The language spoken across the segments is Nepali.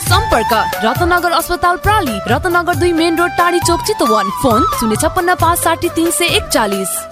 सम्पर्क रत्नगर अस्पताल प्राली रत्नगर दुई मेन रोड टाढी चोक चितवन। फोन शून्य छप्पन्न पाँच साठी तिन सय एकचालिस।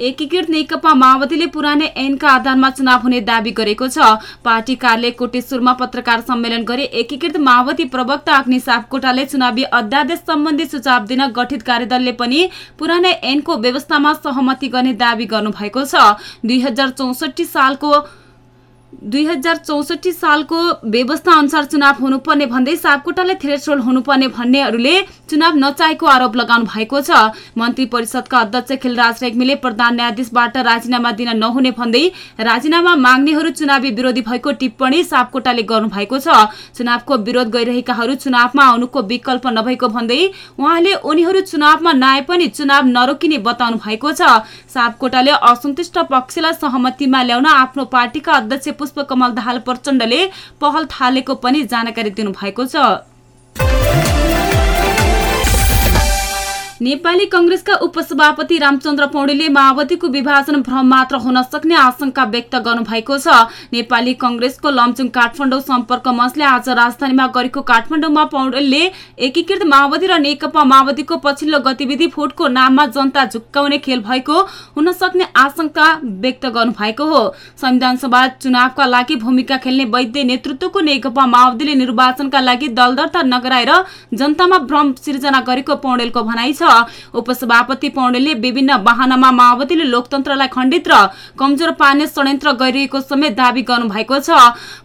एकीकृत नेकपा माओवादीले पुरानै ऐनका आधारमा चुनाव हुने दावी गरेको छ। पार्टी कार्यालय कोटेश्वरमा पत्रकार सम्मेलन गरी एकीकृत माओवादी प्रवक्ता अग्नि सापकोटाले चुनावी अध्यादेश सम्बन्धी सुझाव दिन गठित कार्यदलले पनि पुरानै ऐनको व्यवस्थामा सहमति गर्ने दावी गर्नुभएको छ। दुई सालको दुई हजार चौसठी सालको व्यवस्था अनुसार चुनाव हुनुपर्ने भन्दै सापकोटाले थ्रेसोल्ड हुनुपर्ने भन्नेहरूले चुनाव नचाहेको आरोप लगाउनु भएको छ। मन्त्री परिषदका अध्यक्ष खिलराज रेग्मीले प्रधान न्यायाधीशबाट राजीनामा दिन नहुने भन्दै राजीनामा माग्नेहरू चुनावी विरोधी भएको टिप्पणी सापकोटाले गर्नु भएको छ। चुनावको विरोध गरिरहेकाहरू चुनावमा आउनुको विकल्प नभएको भन्दै उहाँले उनीहरू चुनावमा नआए पनि चुनाव नरोकिने बताउनु भएको छ। सापकोटाले असन्तुष्ट पक्षलाई सहमतिमा ल्याउन आफ्नो पार्टीका अध्यक्ष पुष्पकमल दाहाल प्रचण्डले पहल थालेको पनि जानकारी दिनुभएको छ। नेपाली कंग्रेसका उपसभापति रामचन्द्र पौडेलले माओवादीको विभाजन भ्रम मात्र हुन सक्ने आशंका व्यक्त गर्नुभएको छ। नेपाली कंग्रेसको लमचुङ काठमाडौँ सम्पर्क मञ्चले आज राजधानीमा गरेको काठमाडौँमा पौडेलले एकीकृत माओवादी र नेकपा माओवादीको पछिल्लो गतिविधि फुटको नाममा जनता झुक्काउने खेल भएको हुन सक्ने आशंका व्यक्त गर्नुभएको हो। संविधान सभा चुनावका लागि भूमिका खेल्ने वैद्य नेतृत्वको नेकपा माओवादीले निर्वाचनका लागि दल दर्ता नगराएर जनतामा भ्रम सिर्जना गरेको पौडेलको भनाइ छ। उपसभापति पौडेलले विभिन्न वाहनामा माओवादीले लोकतन्त्रलाई खण्डित र कमजोर पार्ने षड्यन्त्र गरिरहेको समेत दावी गर्नुभएको छ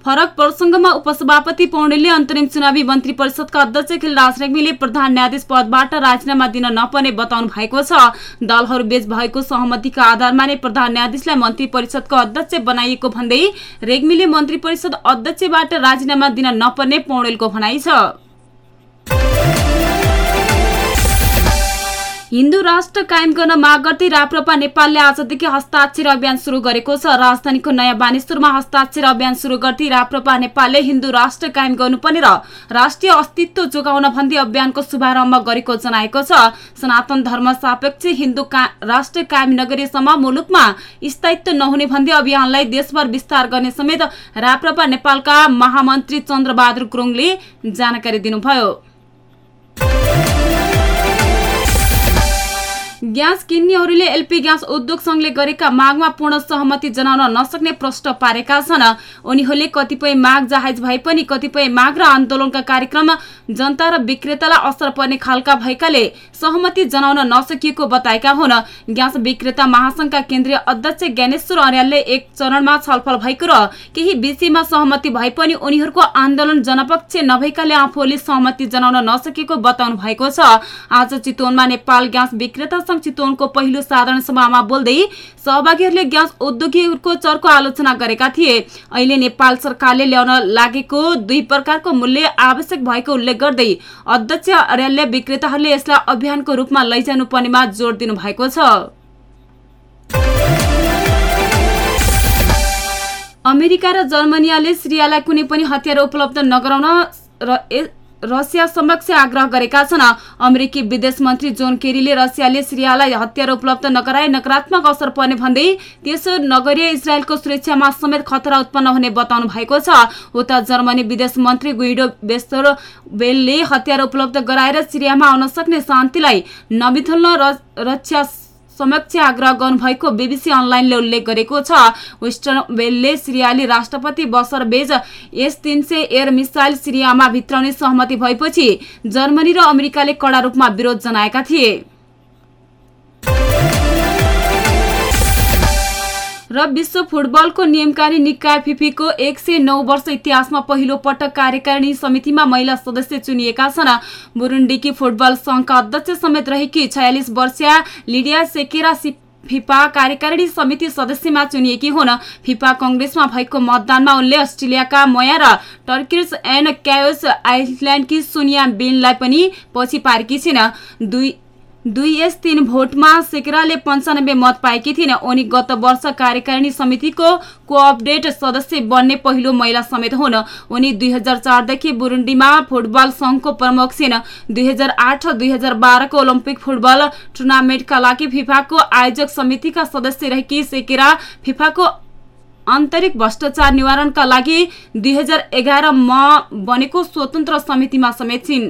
फरक प्रसंगमा उपसभापति पौडेलले अन्तरिम चुनावी मन्त्री परिषदका अध्यक्ष खिलराज रेग्मीले प्रधान न्यायाधीश पदबाट राजीनामा दिन नपर्ने बताउनु भएको छ दलहरूबीच भएको सहमतिका आधारमा नै प्रधान न्यायाधीशलाई मन्त्री परिषदको अध्यक्ष बनाइएको भन्दै रेग्मीले मन्त्री परिषद अध्यक्षबाट राजीनामा दिन नपर्ने पौडेलको भनाइ छ हिन्दू राष्ट्र कायम गर्न माग गर्दै राप्रपा नेपालले आजदेखि हस्ताक्षर अभियान शुरू गरेको छ। राजधानीको नयाँ बानेश्वरमा हस्ताक्षर अभियान शुरू गर्दै राप्रपा नेपालले हिन्दू राष्ट्र कायम गर्नुपर्ने र राष्ट्रिय अस्तित्व जोगाउन भन्दै अभियानको शुभारम्भ गरेको जनाएको छ। सनातन धर्म सापेक्ष हिन्दू राष्ट्र कायम नगरेसम्म मुलुकमा स्थायित्व नहुने भन्दै अभियानलाई देशभर विस्तार गर्ने समेत राप्रपा नेपालका महामन्त्री चन्द्रबहादुर गुरुङले जानकारी दिनुभयो। ग्यास किन्नेहरूले एलपी ग्यास उद्योग संघले गरेका मागमा पूर्ण सहमति जनाउन नसक्ने प्रश्न पारेका छन्। उनीहरूले कतिपय माग जाहेज भए पनि कतिपय माग र आन्दोलनका कार्यक्रम जनता र विक्रेतालाई असर पर्ने खालका भएकाले सहमति जनाउन नसकिएको बताएका हुन्। ग्यास विक्रेता महासंघका केन्द्रीय अध्यक्ष ज्ञानेश्वर अर्यालले एक चरणमा छलफल भएको र केही विषयमा सहमति भए पनि उनीहरूको आन्दोलन जनपक्ष नभएकाले आफूले सहमति जनाउन नसकेको बताउनु भएको छ। आज चितवनमा नेपाल ग्यास विक्रेता संघ चितवनको पहिलो साधारण सभामा बोल्दै सहभागीहरूले ग्यास उद्योगीहरूको चर्को आलोचना गरेका थिए। अहिले नेपाल सरकारले ल्याउन लागेको दुई प्रकारको मूल्य आवश्यक भएको उल्लेख गर्दै अध्यक्ष अर्यालले विक्रेताहरूले यसलाई अभियानको रूपमा लैजानु पर्नेमा जोड दिनु भएको छ। अमेरिका र जर्मनियाले सिरियालाई कुनै पनि हतियार उपलब्ध नगराउन र रसिया समक्ष आग्रह गरेका छन्। अमेरिकी विदेश मन्त्री जोन केरीले रसियाले सिरियालाई हतियार उपलब्ध नगराए नकारात्मक असर पर्ने भन्दै त्यसो नगरिए इजरायलको सुरक्षामा समेत खतरा उत्पन्न हुने बताउनु भएको छ। उता जर्मनी विदेश मन्त्री गुइडो बेस्तर बेलले हतियार उपलब्ध गराएर सिरियामा आउन सक्ने शान्तिलाई नबिथुल्न रक्षा समक्ष आग्रह गर्नुभएको बीबीसी अनलाइनले उल्लेख गरेको छ। वेस्टर्न वेलले सिरियाली राष्ट्रपति बसर बेज एस तीन सय एयर मिसाइल सिरियामा भित्राउने सहमति भएपछि जर्मनी र अमेरिकाले कड़ा रूपमा विरोध जनाएका थिए। र विश्व फुटबलको नियमकारी निकाय फिफीको एक सय नौ वर्ष इतिहासमा पहिलो पटक कार्यकारिणी समितिमा महिला सदस्य चुनिएका छन्। बुरुण्डीकी फुटबल संघका अध्यक्ष समेत रहेकी छयालिस वर्षीय लिडिया सेकेरा सिप फिफा कार्यकारिणी समिति सदस्यमा चुनिएकी हुन्। फिफा कङ्ग्रेसमा भएको मतदानमा उनले अस्ट्रेलियाका मया र टर्किस एन्ड क्यायोस आइसल्यान्डकी सोनिया बिनलाई पनि पछि पारेकी छिन्। दुई दुई एस तीन भोटमा सेक्राले पन्चानब्बे मत पाएकी थिइन्। उनी गत वर्ष कार्यकारिणी समितिको कोअपडेट सदस्य बन्ने पहिलो महिला समेत हुन्। उनी दुई हजार चारदेखि बुरुण्डीमा फुटबल संघको प्रमुख छिन्। दुई हजार आठ दुई हजार बाह्रको ओलम्पिक फुटबल टुर्नामेन्टका लागि फिफाको आयोजक समितिका सदस्य रहेकी सेकेरा फिफाको आन्तरिक भ्रष्टाचार निवारणका लागि दुई हजार एघारमा बनेको स्वतन्त्र समितिमा समेत छिन्।